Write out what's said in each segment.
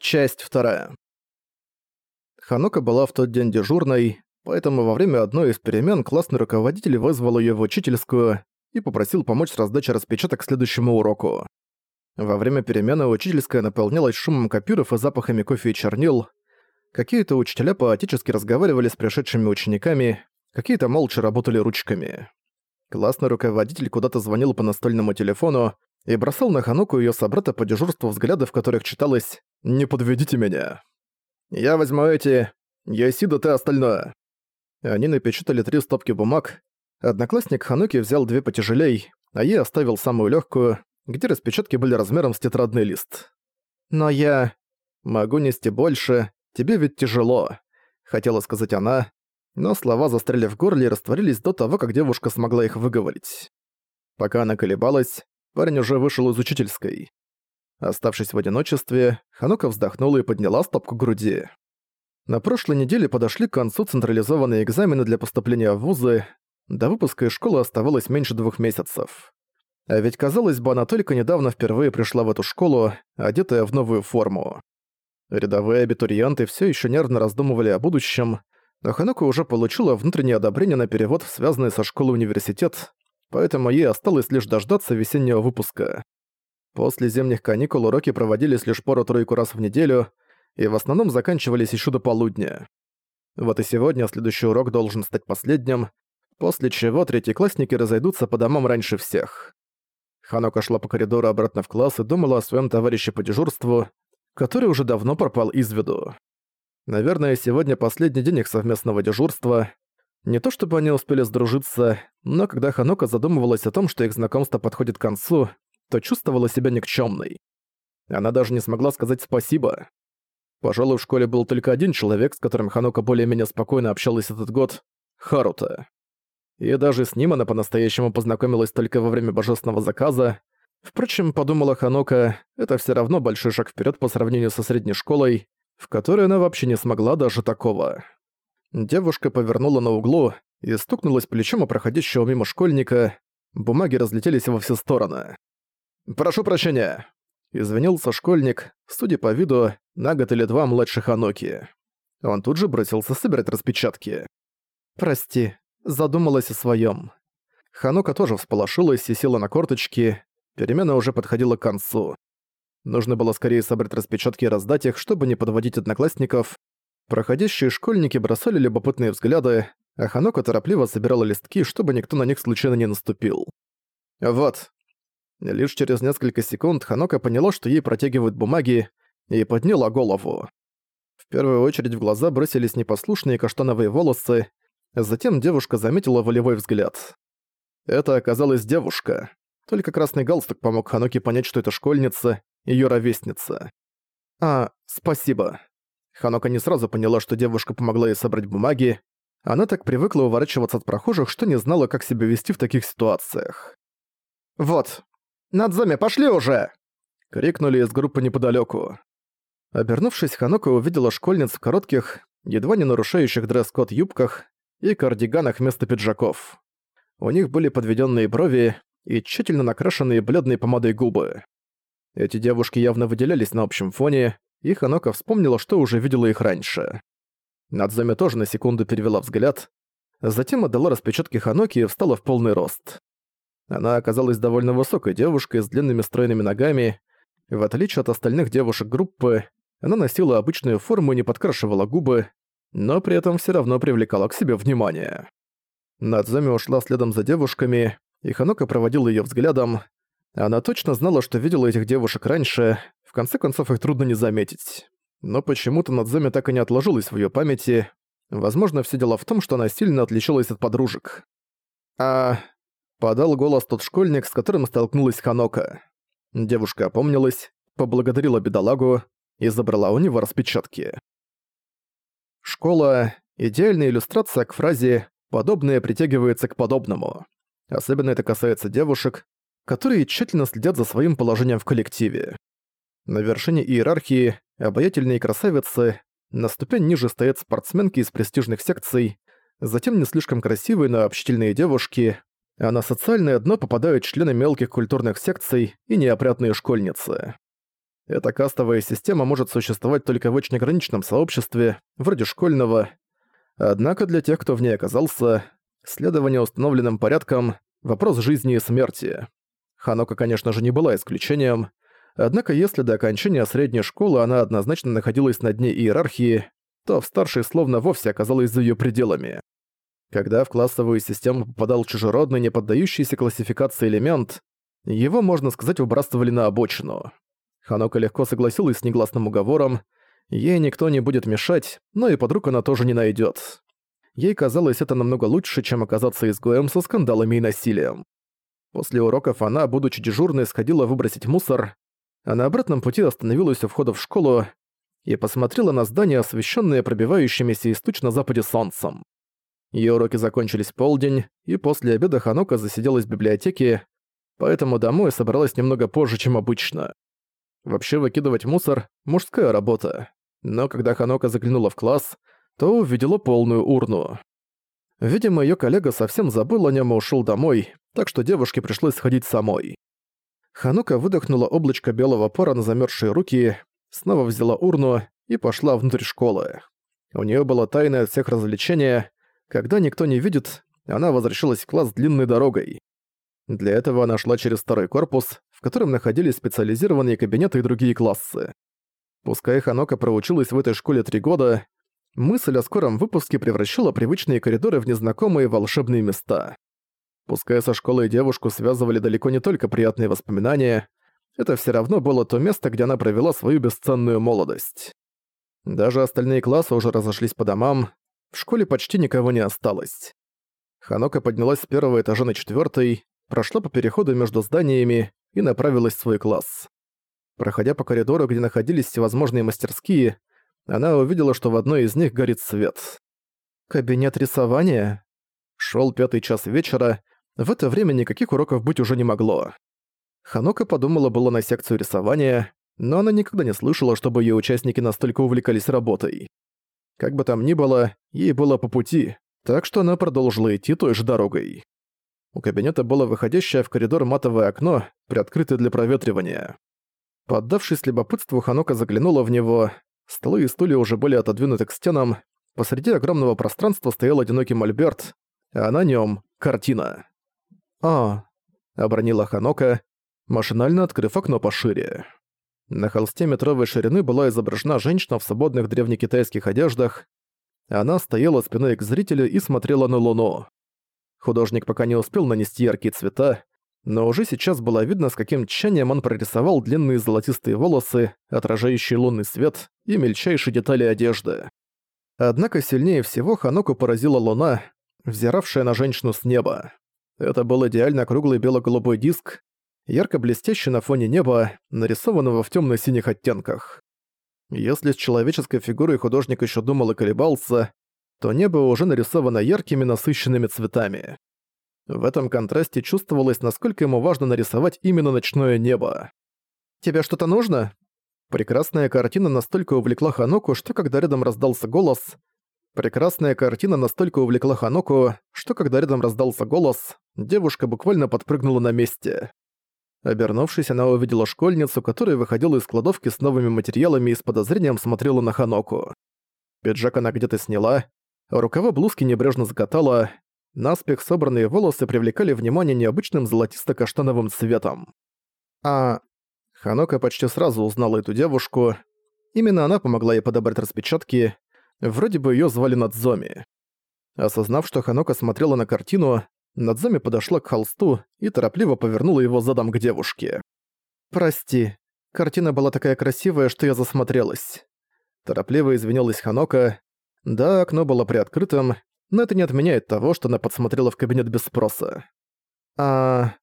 Часть вторая. Ханока была в тот день дежурной, поэтому во время одной из перемен классный руководитель вызвал её в учительскую и попросил помочь с раздачей распечаток к следующему уроку. Во время перемены учительская наполнялась шумом копиров и запахами кофе и чернил. Какие-то учителя поотечески разговаривали с пришедшими учениками, какие-то молча работали ручками. Классный руководитель куда-то звонил по настольному телефону и бросал на Ханоку и её собрата по дежурству взгляды, в которых читалось «Не подведите меня». «Я возьму эти... Йосида, ты остальное». Они напечатали три стопки бумаг. Одноклассник Хануки взял две потяжелей, а ей оставил самую легкую, где распечатки были размером с тетрадный лист. «Но я... могу нести больше, тебе ведь тяжело», — хотела сказать она, но слова застряли в горле и растворились до того, как девушка смогла их выговорить. Пока она колебалась, парень уже вышел из учительской. Оставшись в одиночестве, Ханука вздохнула и подняла стопку груди. На прошлой неделе подошли к концу централизованные экзамены для поступления в вузы. До выпуска из школы оставалось меньше двух месяцев. А ведь, казалось бы, она только недавно впервые пришла в эту школу, одетая в новую форму. Рядовые абитуриенты все еще нервно раздумывали о будущем, но Ханука уже получила внутреннее одобрение на перевод в связанный со школой университет, поэтому ей осталось лишь дождаться весеннего выпуска. После зимних каникул уроки проводились лишь пару-тройку раз в неделю и в основном заканчивались еще до полудня. Вот и сегодня следующий урок должен стать последним, после чего третьеклассники разойдутся по домам раньше всех. Ханока шла по коридору обратно в класс и думала о своем товарище по дежурству, который уже давно пропал из виду. Наверное, сегодня последний день их совместного дежурства. Не то чтобы они успели сдружиться, но когда Ханока задумывалась о том, что их знакомство подходит к концу, то чувствовала себя никчёмной. Она даже не смогла сказать спасибо. Пожалуй, в школе был только один человек, с которым Ханока более-менее спокойно общалась этот год — Харута. И даже с ним она по-настоящему познакомилась только во время божественного заказа. Впрочем, подумала Ханока, это всё равно большой шаг вперёд по сравнению со средней школой, в которой она вообще не смогла даже такого. Девушка повернула на углу и стукнулась плечом о проходящего мимо школьника, бумаги разлетелись во все стороны. «Прошу прощения», — извинился школьник, судя по виду, на год или два младше Ханоки. Он тут же бросился собирать распечатки. «Прости, задумалась о своем. Ханока тоже всполошилась и села на корточки, перемена уже подходила к концу. Нужно было скорее собрать распечатки и раздать их, чтобы не подводить одноклассников. Проходящие школьники бросали любопытные взгляды, а Ханока торопливо собирала листки, чтобы никто на них случайно не наступил. «Вот, Лишь через несколько секунд Ханока поняла, что ей протягивают бумаги, и подняла голову. В первую очередь в глаза бросились непослушные каштановые волосы, затем девушка заметила волевой взгляд. Это оказалась девушка. Только красный галстук помог Ханоке понять, что это школьница, её ровесница. «А, спасибо». Ханока не сразу поняла, что девушка помогла ей собрать бумаги. Она так привыкла уворачиваться от прохожих, что не знала, как себя вести в таких ситуациях. «Вот, «Надзоми, пошли уже!» — крикнули из группы неподалёку. Обернувшись, Ханока увидела школьниц в коротких, едва не нарушающих дресс-код юбках и кардиганах вместо пиджаков. У них были подведённые брови и тщательно накрашенные бледной помадой губы. Эти девушки явно выделялись на общем фоне, и Ханока вспомнила, что уже видела их раньше. Надзоми тоже на секунду перевела взгляд, затем отдала распечатки Ханоки и встала в полный рост. Она оказалась довольно высокой девушкой с длинными стройными ногами. В отличие от остальных девушек группы, она носила обычную форму и не подкрашивала губы, но при этом все равно привлекала к себе внимание. Надзоми ушла следом за девушками, и Ханока проводила ее взглядом. Она точно знала, что видела этих девушек раньше, в конце концов их трудно не заметить. Но почему-то Надзоми так и не отложилась в ее памяти. Возможно, все дело в том, что она сильно отличалась от подружек. «А Подал голос тот школьник, с которым столкнулась Ханока. Девушка опомнилась, поблагодарила бедолагу и забрала у него распечатки. Школа — идеальная иллюстрация к фразе «подобное притягивается к подобному». Особенно это касается девушек, которые тщательно следят за своим положением в коллективе. На вершине иерархии обаятельные красавицы, на ступень ниже стоят спортсменки из престижных секций, затем не слишком красивые, но общительные девушки, а на социальное дно попадают члены мелких культурных секций и неопрятные школьницы. Эта кастовая система может существовать только в очень ограниченном сообществе, вроде школьного. Однако для тех, кто в ней оказался, следование установленным порядкам – вопрос жизни и смерти. Ханока, конечно же, не была исключением, однако если до окончания средней школы она однозначно находилась на дне иерархии, то в старшей словно вовсе оказалась за ее пределами. Когда в классовую систему попадал чужеродный, не поддающийся классификации элемент, его, можно сказать, выбрасывали на обочину. Ханока легко согласилась с негласным уговором, ей никто не будет мешать, но и подруг она тоже не найдет. Ей казалось это намного лучше, чем оказаться изгоем со скандалами и насилием. После уроков она, будучи дежурной, сходила выбросить мусор, а на обратном пути остановилась у входа в школу и посмотрела на здание, освещенное пробивающимися из туч на западе солнцем. Её уроки закончились в полдень, и после обеда Ханока засиделась в библиотеке, поэтому домой собралась немного позже, чем обычно. Вообще выкидывать мусор – мужская работа. Но когда Ханока заглянула в класс, то увидела полную урну. Видимо, её коллега совсем забыл о нём и ушёл домой, так что девушке пришлось сходить самой. Ханука выдохнула облачко белого пара на замерзшие руки, снова взяла урну и пошла внутрь школы. У неё было тайное от всех развлечение, когда никто не видит, она возвращалась в класс длинной дорогой. Для этого она шла через второй корпус, в котором находились специализированные кабинеты и другие классы. Пускай Ханока проучилась в этой школе три года, мысль о скором выпуске превращала привычные коридоры в незнакомые волшебные места. Пускай со школой девушку связывали далеко не только приятные воспоминания, это все равно было то место, где она провела свою бесценную молодость. Даже остальные классы уже разошлись по домам, в школе почти никого не осталось. Ханока поднялась с первого этажа на четвертый, прошла по переходу между зданиями и направилась в свой класс. Проходя по коридору, где находились всевозможные мастерские, она увидела, что в одной из них горит свет. «Кабинет рисования?» Шел пятый час вечера, в это время никаких уроков быть уже не могло. Ханока подумала было на секцию рисования, но она никогда не слышала, чтобы ее участники настолько увлекались работой. Как бы там ни было, ей было по пути, так что она продолжила идти той же дорогой. У кабинета было выходящее в коридор матовое окно, приоткрытое для проветривания. Поддавшись любопытству, Ханока заглянула в него. Столы и стулья уже были отодвинуты к стенам. Посреди огромного пространства стоял одинокий мольберт, а на нем картина. «А», — обронила Ханока, машинально открыв окно пошире. На холсте метровой ширины была изображена женщина в свободных древнекитайских одеждах. Она стояла спиной к зрителю и смотрела на луну. Художник пока не успел нанести яркие цвета, но уже сейчас было видно, с каким тщанием он прорисовал длинные золотистые волосы, отражающие лунный свет и мельчайшие детали одежды. Однако сильнее всего Ханоку поразила луна, взиравшая на женщину с неба. Это был идеально круглый бело-голубой диск, ярко блестящий на фоне неба, нарисованного в темно-синих оттенках. Если с человеческой фигурой художник еще думал и колебался, то небо уже нарисовано яркими насыщенными цветами. В этом контрасте чувствовалось, насколько ему важно нарисовать именно ночное небо. «Тебе что-то нужно?» Прекрасная картина настолько увлекла Ханоку, что когда рядом раздался голос... Прекрасная картина настолько увлекла Ханоку, что когда рядом раздался голос, девушка буквально подпрыгнула на месте. Обернувшись, она увидела школьницу, которая выходила из кладовки с новыми материалами и с подозрением смотрела на Ханоку. Пиджак она где-то сняла, рукава блузки небрежно закатала, наспех собранные волосы привлекали внимание необычным золотисто-каштановым цветом. А... Ханока почти сразу узнала эту девушку. Именно она помогла ей подобрать распечатки. Вроде бы её звали Надзоми. Осознав, что Ханока смотрела на картину, Надзами подошла к холсту и торопливо повернула его задом к девушке. «Прости, картина была такая красивая, что я засмотрелась». Торопливо извинилась Ханока. Да, окно было приоткрытым, но это не отменяет того, что она подсмотрела в кабинет без спроса. А...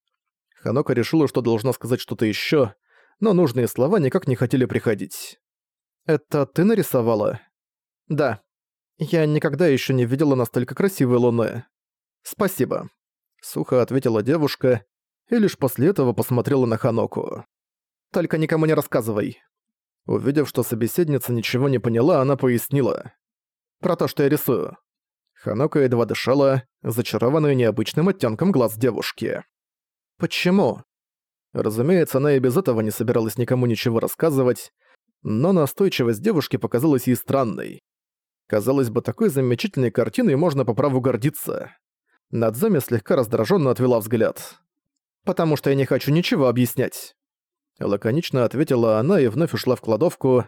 Ханока решила, что должна сказать что-то ещё, но нужные слова никак не хотели приходить. «Это ты нарисовала?» «Да. Я никогда ещё не видела настолько красивой луны. Спасибо». Сухо ответила девушка и лишь после этого посмотрела на Ханоку. «Только никому не рассказывай». Увидев, что собеседница ничего не поняла, она пояснила. «Про то, что я рисую». Ханока едва дышала, зачарованная необычным оттенком глаз девушки. «Почему?» Разумеется, она и без этого не собиралась никому ничего рассказывать, но настойчивость девушки показалась ей странной. Казалось бы, такой замечательной картиной можно по праву гордиться. Надзами слегка раздраженно отвела взгляд. «Потому что я не хочу ничего объяснять». Лаконично ответила она и вновь ушла в кладовку.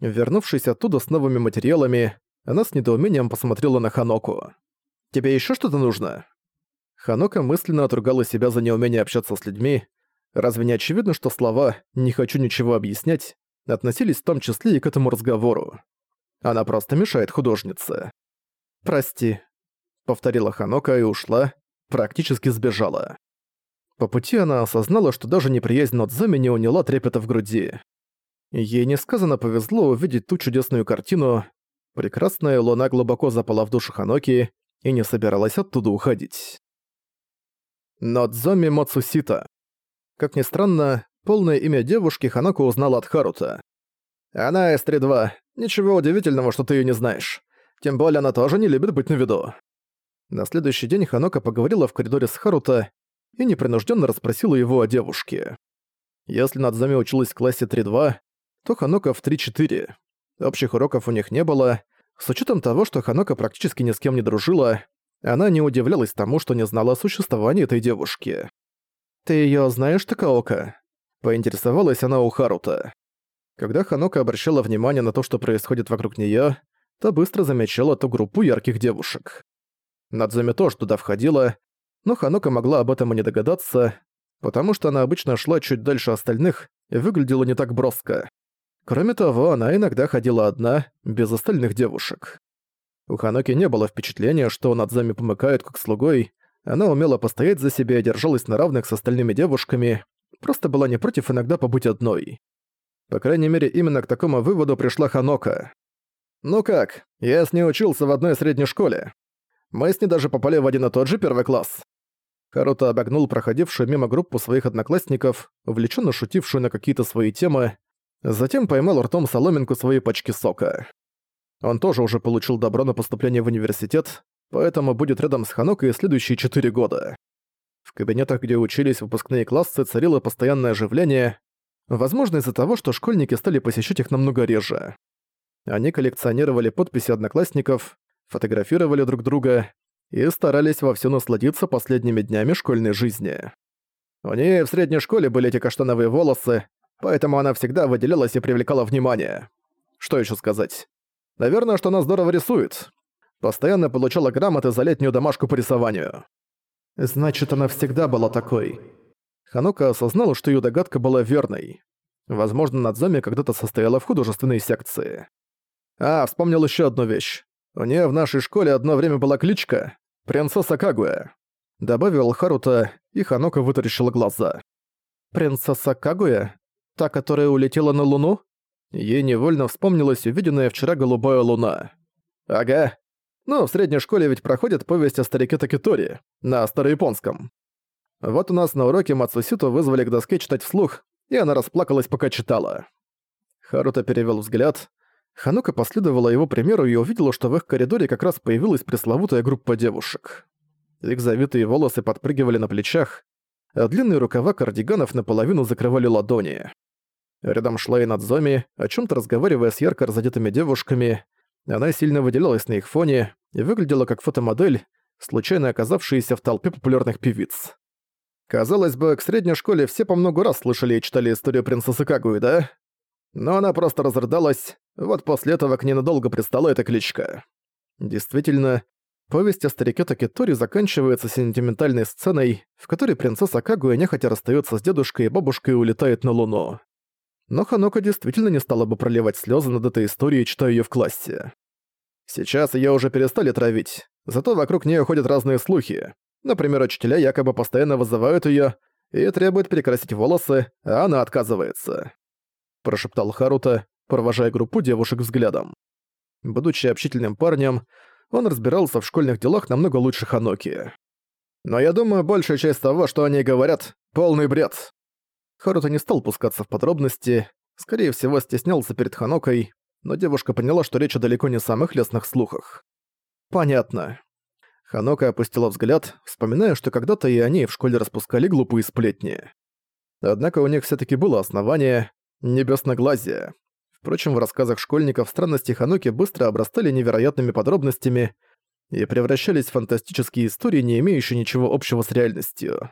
Вернувшись оттуда с новыми материалами, она с недоумением посмотрела на Ханоку. «Тебе еще что-то нужно?» Ханока мысленно отругала себя за неумение общаться с людьми. Разве не очевидно, что слова «не хочу ничего объяснять» относились в том числе и к этому разговору? Она просто мешает художнице. «Прости», — повторила Ханока и ушла, практически сбежала. По пути она осознала, что даже неприязнь Нодзами не уняла трепета в груди. Ей несказанно повезло увидеть ту чудесную картину. Прекрасная луна глубоко запала в душу Ханоки и не собиралась оттуда уходить. Нодзоми Мацусита. Как ни странно, полное имя девушки Ханоко узнала от Харута. Она С-3-2. Ничего удивительного, что ты её не знаешь. Тем более она тоже не любит быть на виду. На следующий день Ханока поговорила в коридоре с Харута и непринужденно расспросила его о девушке. Если Надзами училась в классе 3-2, то Ханока в 3-4. Общих уроков у них не было. С учетом того, что Ханока практически ни с кем не дружила, она не удивлялась тому, что не знала о существовании этой девушки. «Ты её знаешь, Такаока?» Поинтересовалась она у Харута. Когда Ханока обращала внимание на то, что происходит вокруг неё, то быстро замечала ту группу ярких девушек. Надзами тоже туда входила, но Ханока могла об этом и не догадаться, потому что она обычно шла чуть дальше остальных и выглядела не так броско. Кроме того, она иногда ходила одна, без остальных девушек. У Ханоки не было впечатления, что Надзами помыкает как слугой, она умела постоять за себя и держалась на равных с остальными девушками, просто была не против иногда побыть одной. По крайней мере, именно к такому выводу пришла Ханока. «Ну как, я с ней учился в одной средней школе. Мы с ней даже попали в один и тот же первый класс». Харуто обогнул проходившую мимо группу своих одноклассников, увлеченно шутившую на какие-то свои темы, затем поймал ртом соломинку своей пачки сока. Он тоже уже получил добро на поступление в университет, поэтому будет рядом с Ханокой следующие четыре года. В кабинетах, где учились выпускные классы, царило постоянное оживление, возможно из-за того, что школьники стали посещать их намного реже. Они коллекционировали подписи одноклассников, фотографировали друг друга и старались вовсю насладиться последними днями школьной жизни. У нее в средней школе были эти каштановые волосы, поэтому она всегда выделялась и привлекала внимание. Что еще сказать? Наверное, что она здорово рисует. Постоянно получала грамоты за летнюю домашку по рисованию. Значит, она всегда была такой. Ханука осознала, что ее догадка была верной. Возможно, Надзоми когда-то состояла в художественной секции. А, вспомнил еще одну вещь. У нее в нашей школе одно время была кличка «Принцесса Кагуя». Добавил Харута, и Ханока вытаращила глаза. «Принцесса Кагуя? Та, которая улетела на Луну?» Ей невольно вспомнилась увиденная вчера голубая луна. Ага. Ну, в средней школе ведь проходит повесть о старике Такитори на старояпонском. Вот у нас на уроке Мацуситу вызвали к доске читать вслух, и она расплакалась, пока читала. Харуто перевел взгляд. Ханука последовала его примеру и увидела, что в их коридоре как раз появилась пресловутая группа девушек. Их завитые волосы подпрыгивали на плечах, а длинные рукава кардиганов наполовину закрывали ладони. Рядом шла и Надзоми, о чем то разговаривая с ярко разодетыми девушками. Она сильно выделялась на их фоне и выглядела как фотомодель, случайно оказавшаяся в толпе популярных певиц. Казалось бы, к средней школе все по много раз слышали и читали историю принцессы Кагуи, да? Но она просто разрыдалась, вот после этого к ней надолго пристала эта кличка. Действительно, повесть о старике Такитори заканчивается сентиментальной сценой, в которой принцесса Кагуя нехотя расстается с дедушкой и бабушкой и улетает на Луну но Ханока действительно не стала бы проливать слезы над этой историей, читая ее в классе. Сейчас ее уже перестали травить, зато вокруг нее ходят разные слухи. Например, учителя якобы постоянно вызывают ее и требуют перекрасить волосы, а она отказывается. Прошептал Харута, провожая группу девушек взглядом. Будучи общительным парнем, он разбирался в школьных делах намного лучше Ханоки. Но я думаю, большая часть того, что они говорят, полный бред. Харуто не стал пускаться в подробности, скорее всего стеснялся перед Ханокой, но девушка поняла, что речь о далеко не самых лестных слухах. «Понятно». Ханока опустила взгляд, вспоминая, что когда-то и они в школе распускали глупые сплетни. Однако у них все таки было основание — небесноглазие. Впрочем, в рассказах школьников странности Хануки быстро обрастали невероятными подробностями и превращались в фантастические истории, не имеющие ничего общего с реальностью.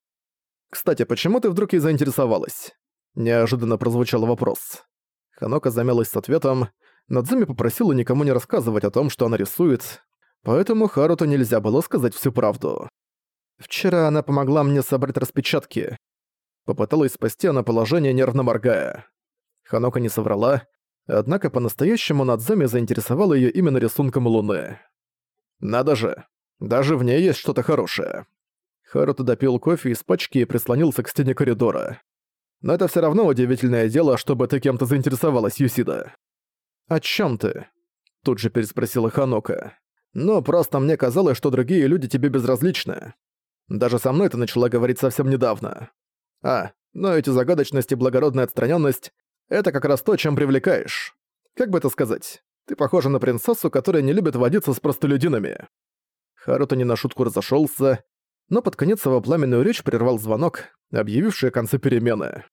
«Кстати, почему ты вдруг ей заинтересовалась?» Неожиданно прозвучал вопрос. Ханока замялась с ответом. Надзуми попросила никому не рассказывать о том, что она рисует, поэтому Харуту нельзя было сказать всю правду. «Вчера она помогла мне собрать распечатки». Попыталась спасти она положение, нервно моргая. Ханока не соврала, однако по-настоящему Надзуми заинтересовала её именно рисунком Луны. «Надо же, даже в ней есть что-то хорошее». Харуто допил кофе из пачки и прислонился к стене коридора. Но это все равно удивительное дело, чтобы ты кем-то заинтересовалась, Юсида. «О чем ты?» Тут же переспросила Ханока. «Ну, просто мне казалось, что другие люди тебе безразличны. Даже со мной ты начала говорить совсем недавно. А, но эти загадочность и благородная отстраненность — это как раз то, чем привлекаешь. Как бы это сказать? Ты похожа на принцессу, которая не любит водиться с простолюдинами». Харуто не на шутку разошелся, но под конец его пламенную речь прервал звонок, объявивший о конце перемены.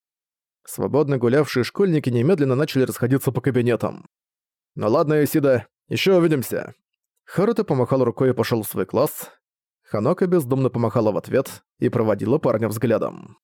Свободно гулявшие школьники немедленно начали расходиться по кабинетам. «Ну ладно, Исида, еще увидимся». Харуто помахал рукой и пошел в свой класс. Ханока бездумно помахала в ответ и проводила парня взглядом.